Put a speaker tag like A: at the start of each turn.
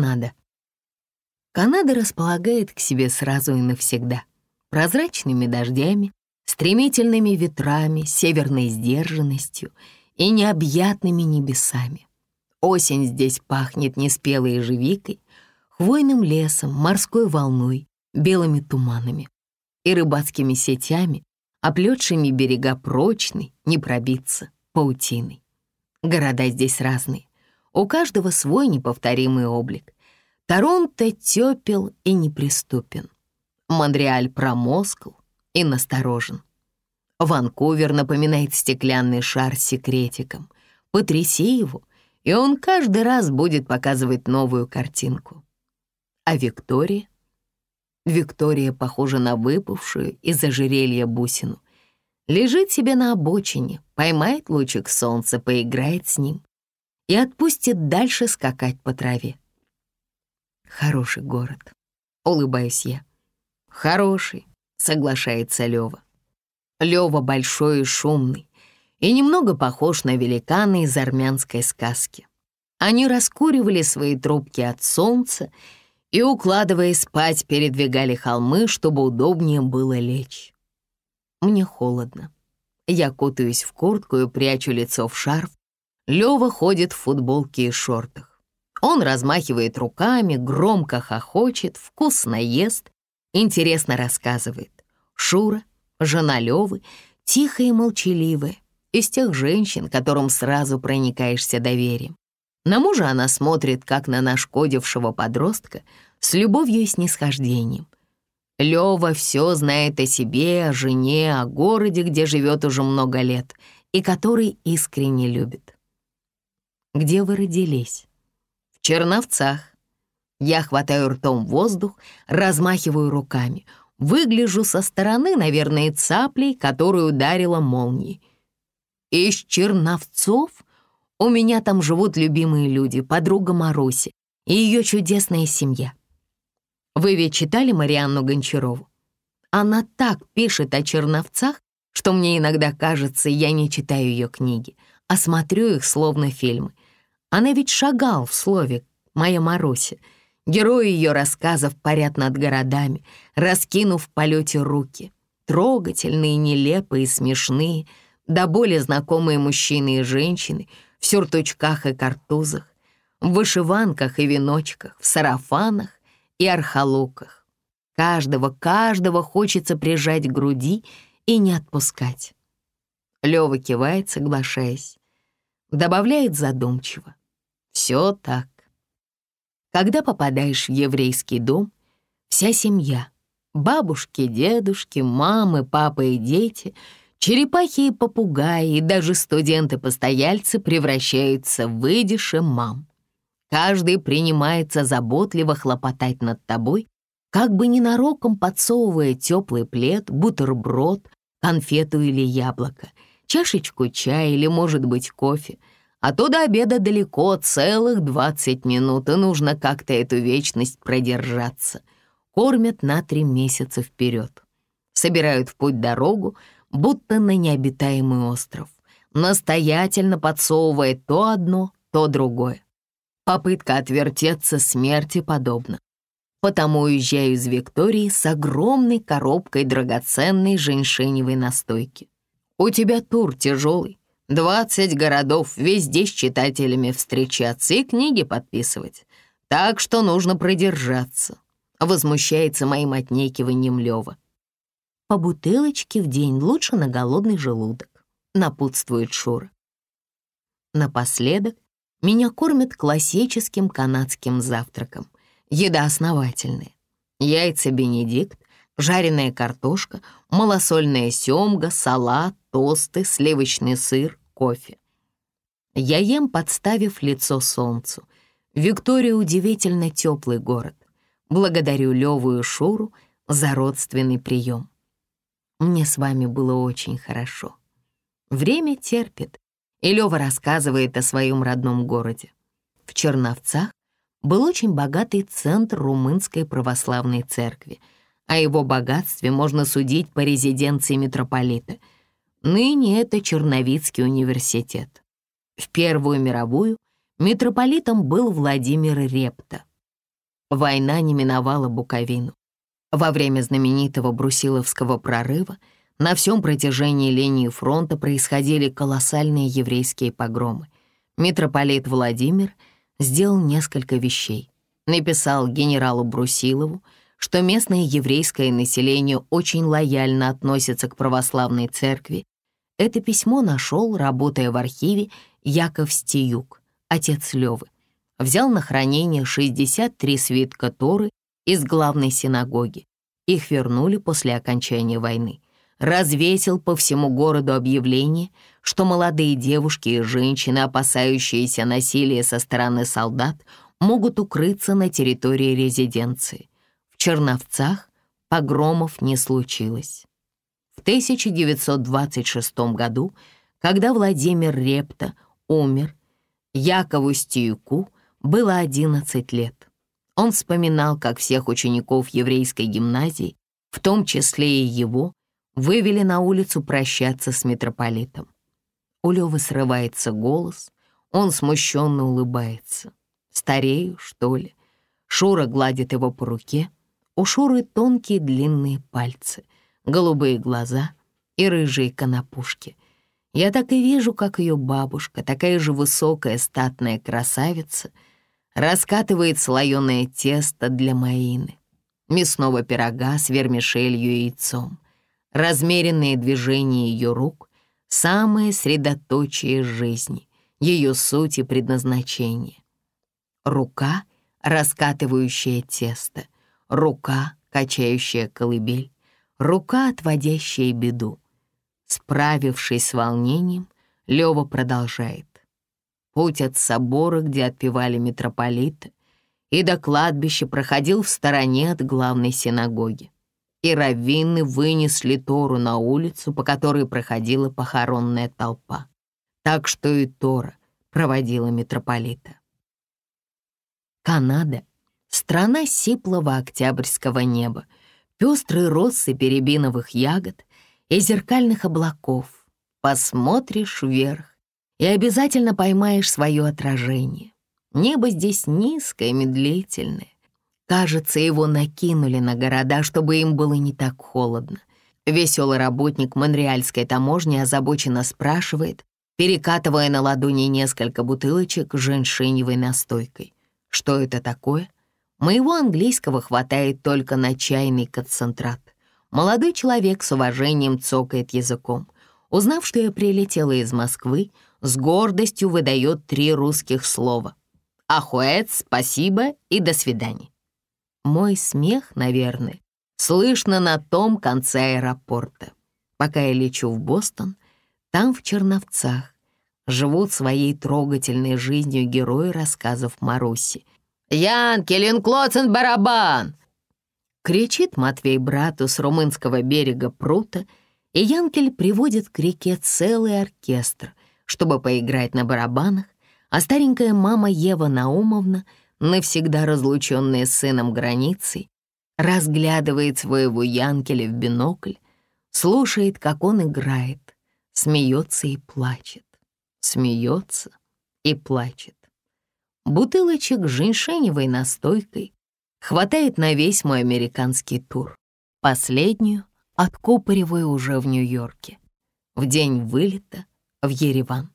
A: Канада. Канада располагает к себе сразу и навсегда. Прозрачными дождями, стремительными ветрами, северной сдержанностью и необъятными небесами. Осень здесь пахнет неспелой ежевикой, хвойным лесом, морской волной, белыми туманами и рыбацкими сетями, оплетшими берега прочной, не пробиться, паутиной. Города здесь разные, у каждого свой неповторимый облик. Торонто тепел и неприступен. Монреаль промоскл и насторожен. Ванкувер напоминает стеклянный шар секретиком. Потряси его, и он каждый раз будет показывать новую картинку. А Виктория? Виктория похожа на выпавшую из ожерелья бусину. Лежит себе на обочине, поймает лучик солнца, поиграет с ним и отпустит дальше скакать по траве. Хороший город, улыбаюсь я. Хороший, соглашается Лёва. Лёва большой и шумный, и немного похож на великана из армянской сказки. Они раскуривали свои трубки от солнца и, укладываясь спать, передвигали холмы, чтобы удобнее было лечь. Мне холодно. Я кутаюсь в куртку и прячу лицо в шарф. Лёва ходит в футболке и шортах. Он размахивает руками, громко хохочет, вкусно ест, интересно рассказывает. Шура, жена Лёвы, тихая и молчаливая, из тех женщин, которым сразу проникаешься доверием. На мужа она смотрит, как на нашкодившего подростка, с любовью и снисхождением. Лёва все знает о себе, о жене, о городе, где живет уже много лет, и который искренне любит. «Где вы родились?» «В Черновцах». Я хватаю ртом воздух, размахиваю руками. Выгляжу со стороны, наверное, цаплей, которую ударила молнией. «Из Черновцов?» У меня там живут любимые люди, подруга Маруси и ее чудесная семья. Вы ведь читали Марианну Гончарову? Она так пишет о черновцах, что мне иногда кажется, я не читаю ее книги, а смотрю их словно фильмы. Она ведь шагал в слове «Моя Маруся». Герои ее рассказов парят над городами, раскинув в полете руки. Трогательные, нелепые, смешные, до боли знакомые мужчины и женщины — в сюртучках и картузах, в вышиванках и веночках, в сарафанах и архалуках. Каждого, каждого хочется прижать к груди и не отпускать. Лёва кивает, соглашаясь. Добавляет задумчиво. Все так. Когда попадаешь в еврейский дом, вся семья — бабушки, дедушки, мамы, папы и дети — Черепахи и попугаи, и даже студенты-постояльцы превращаются в выдиши мам. Каждый принимается заботливо хлопотать над тобой, как бы ненароком подсовывая теплый плед, бутерброд, конфету или яблоко, чашечку чая или, может быть, кофе. А то до обеда далеко, целых 20 минут, и нужно как-то эту вечность продержаться. Кормят на три месяца вперед. Собирают в путь дорогу, будто на необитаемый остров, настоятельно подсовывая то одно, то другое. Попытка отвертеться смерти подобна. Потому уезжаю из Виктории с огромной коробкой драгоценной женьшеневой настойки. У тебя тур тяжелый, 20 городов, везде с читателями встречаться и книги подписывать. Так что нужно продержаться. Возмущается моим отнекиванием Лёва. По бутылочке в день лучше на голодный желудок, напутствует Шура. Напоследок меня кормят классическим канадским завтраком. Еда основательная. Яйца Бенедикт, жареная картошка, малосольная семга, салат, тосты, сливочный сыр, кофе. Я ем, подставив лицо солнцу. Виктория удивительно теплый город. Благодарю Леву и Шуру за родственный прием. Мне с вами было очень хорошо. Время терпит, и Лёва рассказывает о своем родном городе. В Черновцах был очень богатый центр румынской православной церкви. О его богатстве можно судить по резиденции митрополита. Ныне это Черновицкий университет. В Первую мировую митрополитом был Владимир Репта. Война не миновала Буковину. Во время знаменитого Брусиловского прорыва на всем протяжении линии фронта происходили колоссальные еврейские погромы. Митрополит Владимир сделал несколько вещей. Написал генералу Брусилову, что местное еврейское население очень лояльно относится к православной церкви. Это письмо нашел, работая в архиве, Яков Стиюк, отец Левы. Взял на хранение 63 свитка Торы из главной синагоги. Их вернули после окончания войны. Развесил по всему городу объявление, что молодые девушки и женщины, опасающиеся насилия со стороны солдат, могут укрыться на территории резиденции. Черновцах погромов не случилось. В 1926 году, когда Владимир Репта умер, Якову Стиюку было 11 лет. Он вспоминал, как всех учеников еврейской гимназии, в том числе и его, вывели на улицу прощаться с митрополитом. У Лёвы срывается голос, он смущенно улыбается. «Старею, что ли?» Шура гладит его по руке — у Шуры тонкие длинные пальцы, голубые глаза и рыжие конопушки. Я так и вижу, как ее бабушка, такая же высокая статная красавица, раскатывает слоеное тесто для маины, мясного пирога с вермишелью и яйцом. Размеренные движения ее рук — самое средоточие жизни, ее суть и предназначение. Рука, раскатывающая тесто — рука, качающая колыбель, рука, отводящая беду. Справившись с волнением, Лёва продолжает. Путь от собора, где отпевали митрополита, и до кладбища проходил в стороне от главной синагоги. И раввины вынесли Тору на улицу, по которой проходила похоронная толпа. Так что и Тора проводила митрополита. Канада Страна сиплого октябрьского неба, пестрые россы перебиновых ягод и зеркальных облаков. Посмотришь вверх и обязательно поймаешь свое отражение. Небо здесь низкое, медлительное. Кажется, его накинули на города, чтобы им было не так холодно. Веселый работник монреальской таможни озабоченно спрашивает, перекатывая на ладони несколько бутылочек с женьшеневой настойкой. Что это такое? Моего английского хватает только на чайный концентрат. Молодой человек с уважением цокает языком. Узнав, что я прилетела из Москвы, с гордостью выдает три русских слова. «Ахуэт», «спасибо» и «до свидания». Мой смех, наверное, слышно на том конце аэропорта. Пока я лечу в Бостон, там, в Черновцах, живут своей трогательной жизнью герои рассказов Маруси — «Янкелин Клоцен барабан!» Кричит Матвей брату с румынского берега прута, и Янкель приводит к реке целый оркестр, чтобы поиграть на барабанах, а старенькая мама Ева Наумовна, навсегда разлученная с сыном границей, разглядывает своего Янкеля в бинокль, слушает, как он играет, смеется и плачет, смеется и плачет. Бутылочек с женьшеневой настойкой хватает на весь мой американский тур. Последнюю откупориваю уже в Нью-Йорке. В день вылета в Ереван.